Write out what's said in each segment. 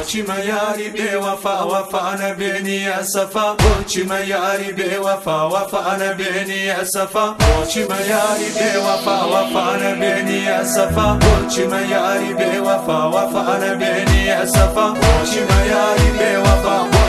بۆچی مەیاری بێوەفا وەفانە بێنی ئەسەفا بۆچی مەیاری بێوەفا وەفانە بێنی ئەسەفا بۆچی مەیاری بێوەفا وەفانە بێنی ئەسەفا بۆچی مەیاری بێوەفا وەفانە بێنی ئەسەفا بۆچی مەیاری بێوەفا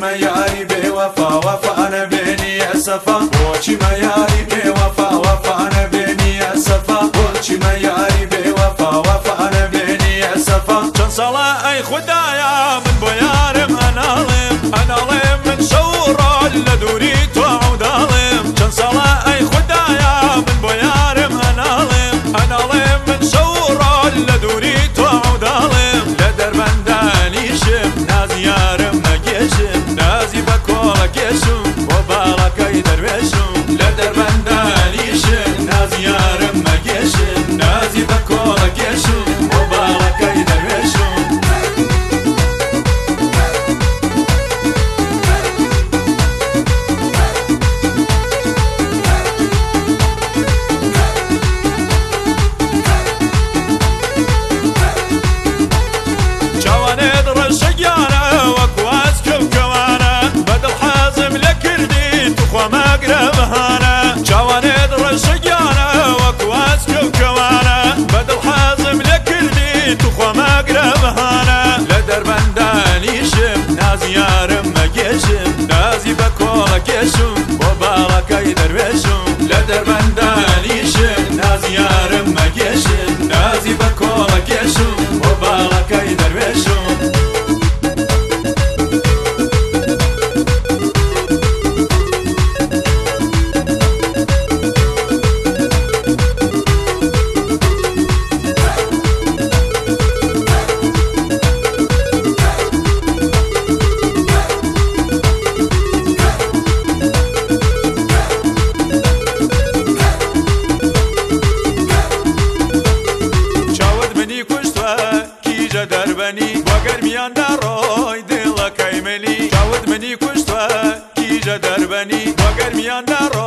بۆچی مەیاری بێوەفا وەفانە بێنی ئەسەفا بۆچی مەیاری بێوەفا وەفانە بێنی ئەسەفا بۆچی مەیاری بێوەفا وەفانە بێنی ئەسەفا چەند ساڵە ئەی خوددایە من بۆ یارم ئەناڵێم ئەناڵێم من Fala que گەرمیان داڕۆی دڵەکەی ملی تاوت منی کوشتوە کیژە دەربەنی وە گەرمیان داڕۆ